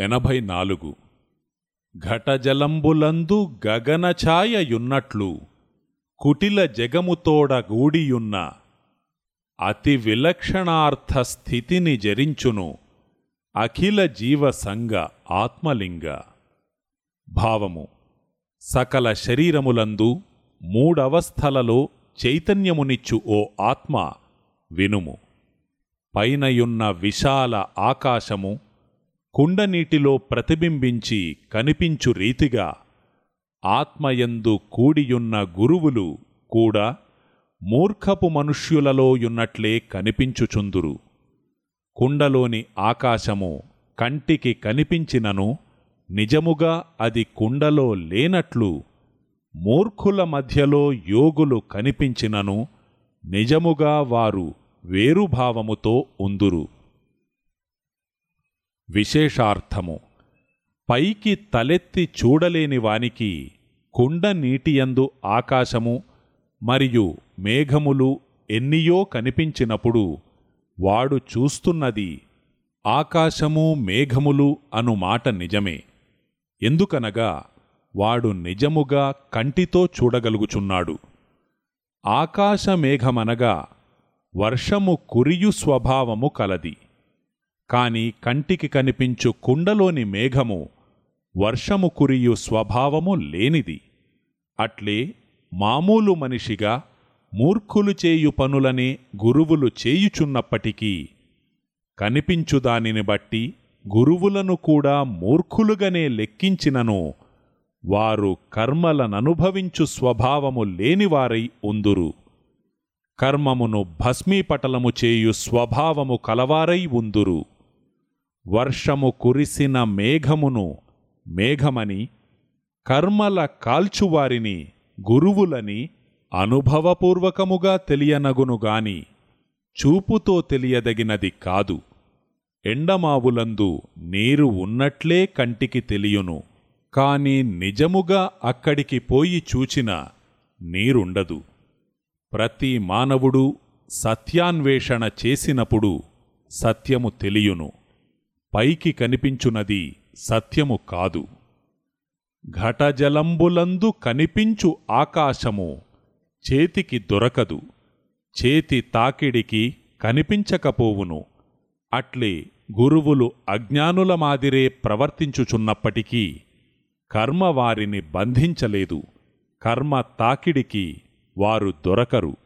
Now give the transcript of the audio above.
ఎనభై నాలుగు ఘటజలంబులందు గగనఛాయయున్నట్లు కుటిల జగముతోడ గూడియున్న అతి విలక్షణార్థ స్థితిని జరించును అఖిల జీవసంగ ఆత్మలింగ. భావము సకల శరీరములందు మూడవస్థలలో చైతన్యమునిచ్చు ఓ ఆత్మ వినుము. పైనయున్న విశాల ఆకాశము కుండ నీటిలో ప్రతిబింబించి కనిపించు రీతిగా ఆత్మయందు కూడియున్న గురువులు కూడా మూర్ఖపు మనుష్యులలో యున్నట్లే కనిపించుచుందురు. కుండలోని ఆకాశము కంటికి కనిపించినను నిజముగా అది కుండలో లేనట్లు మూర్ఖుల మధ్యలో యోగులు కనిపించినను నిజముగా వారు వేరుభావముతో ఉందురు. విశేషార్థము. పైకి తలెత్తి చూడలేని వానికి కుండ నీటియందు ఆకాశము మరియు మేఘములు ఎన్నియో కనిపించినప్పుడు వాడు చూస్తున్నది ఆకాశము మేఘములు అను మాట నిజమే. ఎందుకనగా వాడు నిజముగా కంటితో చూడగలుగుచున్నాడు. ఆకాశమేఘమనగా వర్షము కురియు స్వభావము కలది. కాని కంటికి కనిపించు కుండలోని మేఘము వర్షము కురియు స్వభావము లేనిది. అట్లే మామూలు మనిషిగా మూర్ఖులు చేయు పనులనే గురువులు చేయుచున్నప్పటికీ కనిపించు దానిని బట్టి గురువులను కూడా మూర్ఖులుగానే లెక్కించినను. వారు కర్మలననుభవించు స్వభావము లేనివారై ఉందురు. కర్మమును భస్మీపటలము చేయు స్వభావము కలవారై ఉందురు. వర్షము కురిసిన మేఘమును మేఘమని కర్మల కాల్చువారిని గురువులని అనుభవపూర్వకముగా తెలియనగునుగాని చూపుతో తెలియదగినది కాదు. ఎండమావులందు నీరు ఉన్నట్లే కంటికి తెలియును. కాని నిజముగా అక్కడికి పోయి చూచిన నీరుండదు. ప్రతి మానవుడు సత్యాన్వేషణ చేసినప్పుడు సత్యము తెలియును. పైకి కనిపించునది సత్యము కాదు. ఘటజలంబులందు కనిపించు ఆకాశము చేతికి దొరకదు. చేతి తాకిడికి కనిపించకపోవును. అట్లే గురువులు అజ్ఞానుల మాదిరే ప్రవర్తించుచున్నప్పటికీ కర్మ వారిని బంధించలేదు. కర్మ తాకిడికి వారు దొరకరు.